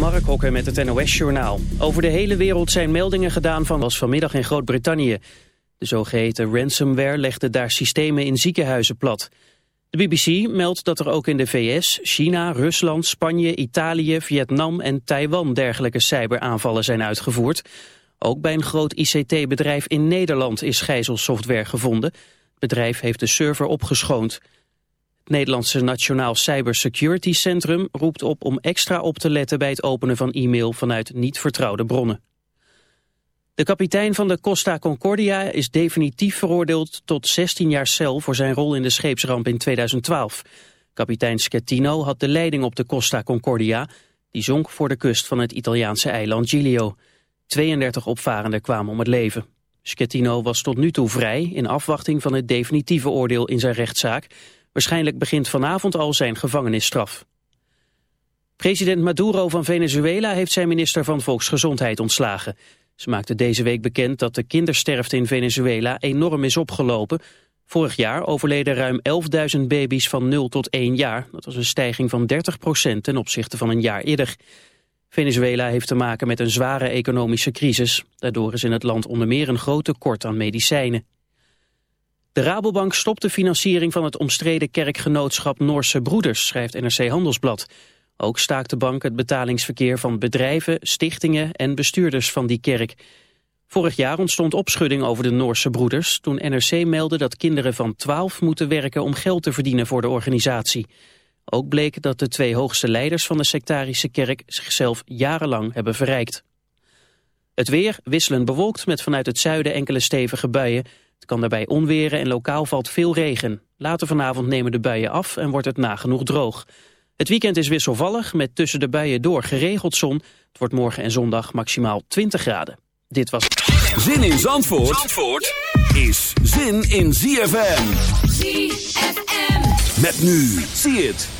Mark Hokker met het NOS-journaal. Over de hele wereld zijn meldingen gedaan van was vanmiddag in Groot-Brittannië. De zogeheten ransomware legde daar systemen in ziekenhuizen plat. De BBC meldt dat er ook in de VS, China, Rusland, Spanje, Italië, Vietnam en Taiwan dergelijke cyberaanvallen zijn uitgevoerd. Ook bij een groot ICT-bedrijf in Nederland is gijzelsoftware gevonden. Het bedrijf heeft de server opgeschoond. Nederlandse Nationaal Cybersecurity Centrum roept op om extra op te letten bij het openen van e-mail vanuit niet vertrouwde bronnen. De kapitein van de Costa Concordia is definitief veroordeeld tot 16 jaar cel voor zijn rol in de scheepsramp in 2012. Kapitein Schettino had de leiding op de Costa Concordia, die zonk voor de kust van het Italiaanse eiland Giglio. 32 opvarenden kwamen om het leven. Schettino was tot nu toe vrij in afwachting van het definitieve oordeel in zijn rechtszaak Waarschijnlijk begint vanavond al zijn gevangenisstraf. President Maduro van Venezuela heeft zijn minister van Volksgezondheid ontslagen. Ze maakte deze week bekend dat de kindersterfte in Venezuela enorm is opgelopen. Vorig jaar overleden ruim 11.000 baby's van 0 tot 1 jaar. Dat was een stijging van 30% ten opzichte van een jaar eerder. Venezuela heeft te maken met een zware economische crisis. Daardoor is in het land onder meer een groot tekort aan medicijnen. De Rabobank stopt de financiering van het omstreden kerkgenootschap Noorse Broeders, schrijft NRC Handelsblad. Ook staakt de bank het betalingsverkeer van bedrijven, stichtingen en bestuurders van die kerk. Vorig jaar ontstond opschudding over de Noorse Broeders toen NRC meldde dat kinderen van 12 moeten werken om geld te verdienen voor de organisatie. Ook bleek dat de twee hoogste leiders van de sectarische kerk zichzelf jarenlang hebben verrijkt. Het weer wisselend bewolkt met vanuit het zuiden enkele stevige buien. Het kan daarbij onweren en lokaal valt veel regen. Later vanavond nemen de buien af en wordt het nagenoeg droog. Het weekend is wisselvallig met tussen de buien door geregeld zon. Het wordt morgen en zondag maximaal 20 graden. Dit was... Zin in Zandvoort, Zandvoort is zin in ZFM. ZFM. Met nu. Zie het.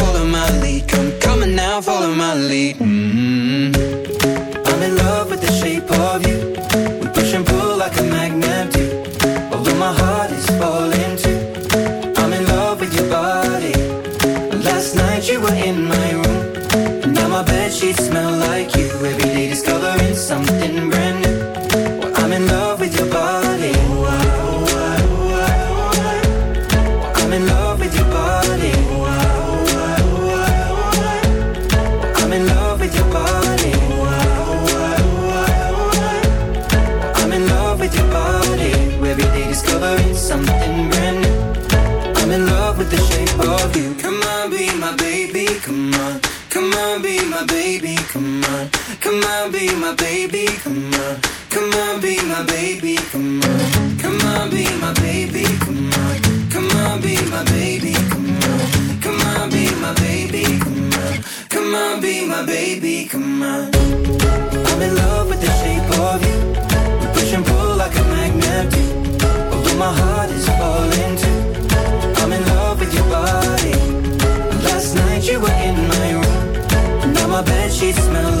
smell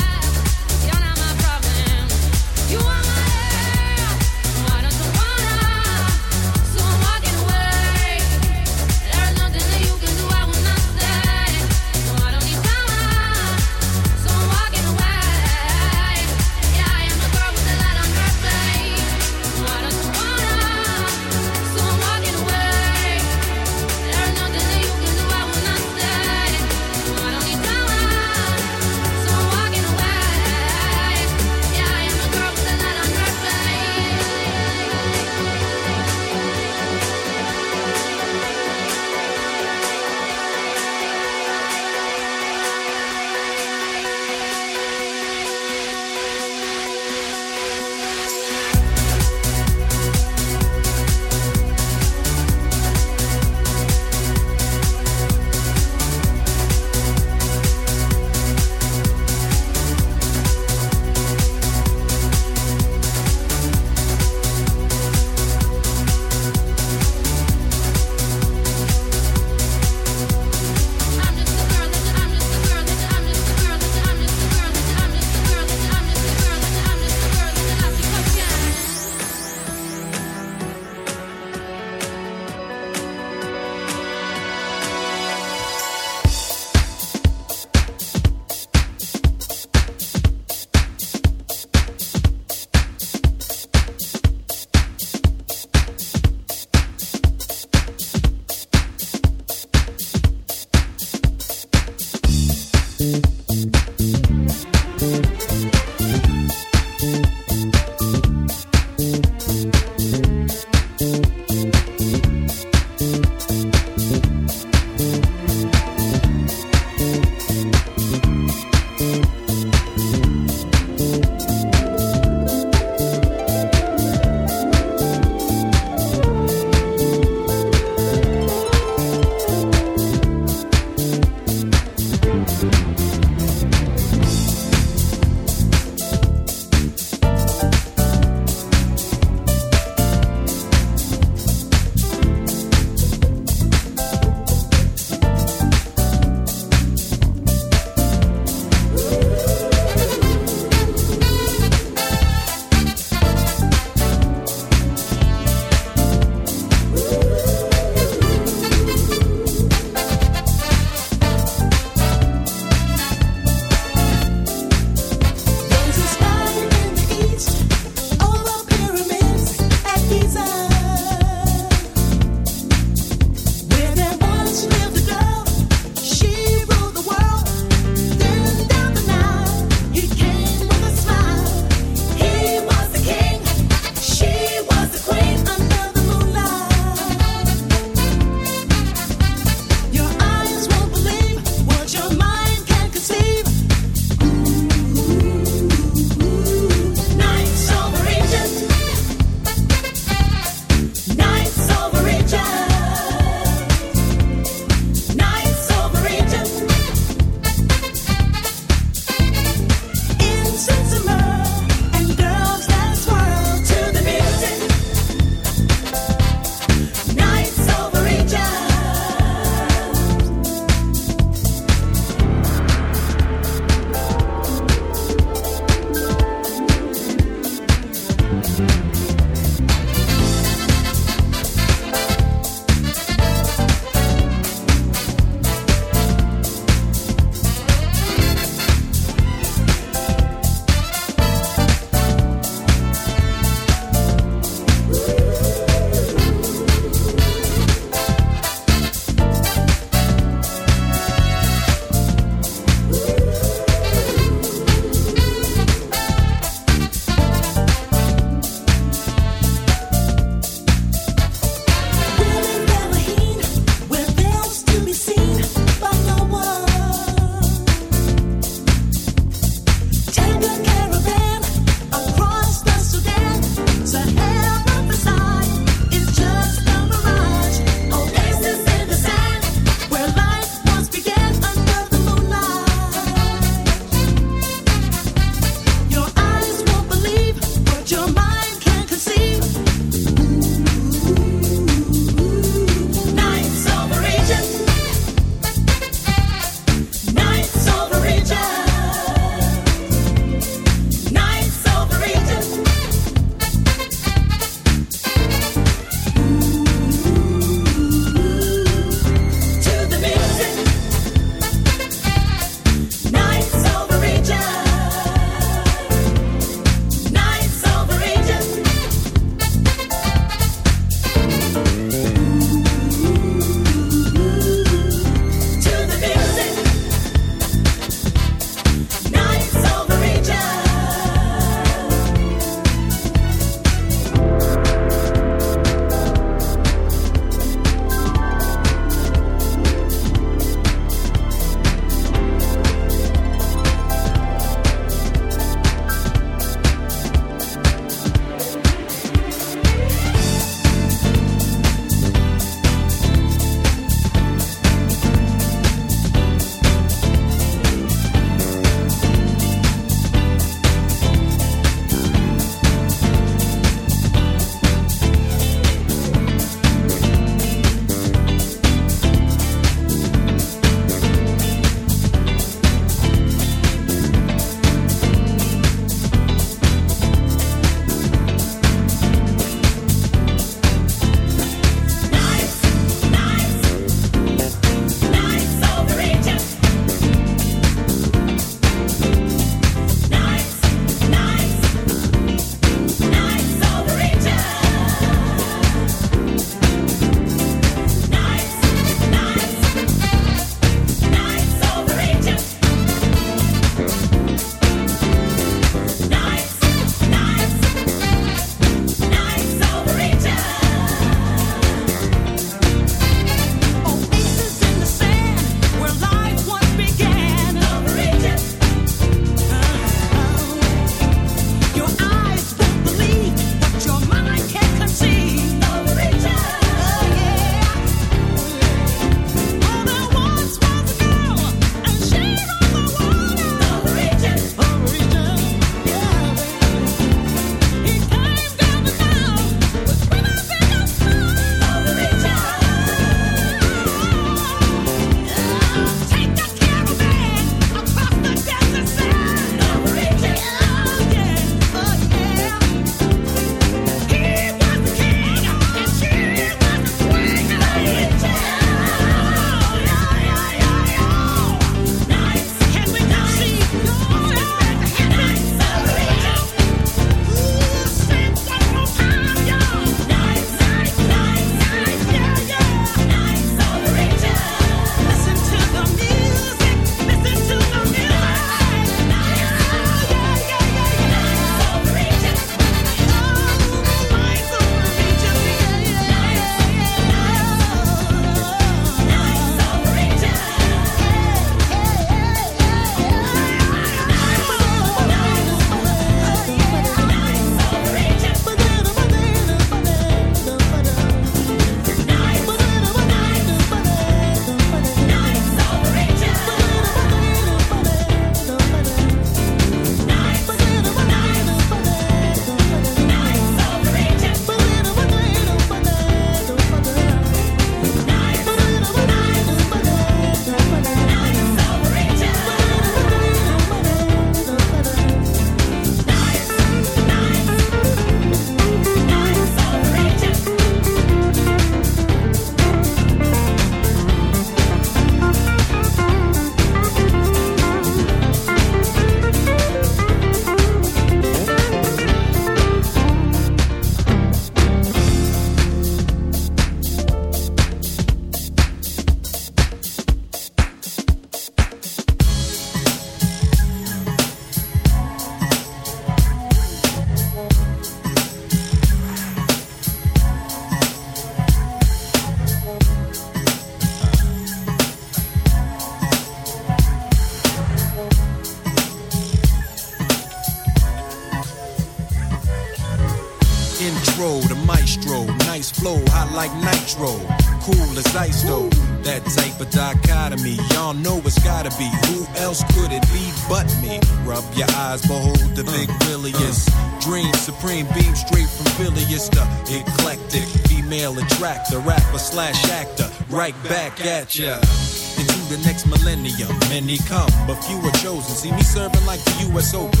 Into the next millennium, many come, but few are chosen. See me serving like the U.S. Open.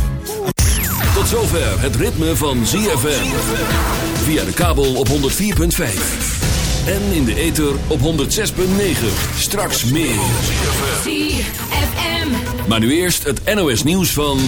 Tot zover het ritme van ZFM. Via de kabel op 104.5. En in de ether op 106.9. Straks meer. ZFM. Maar nu eerst het NOS nieuws van...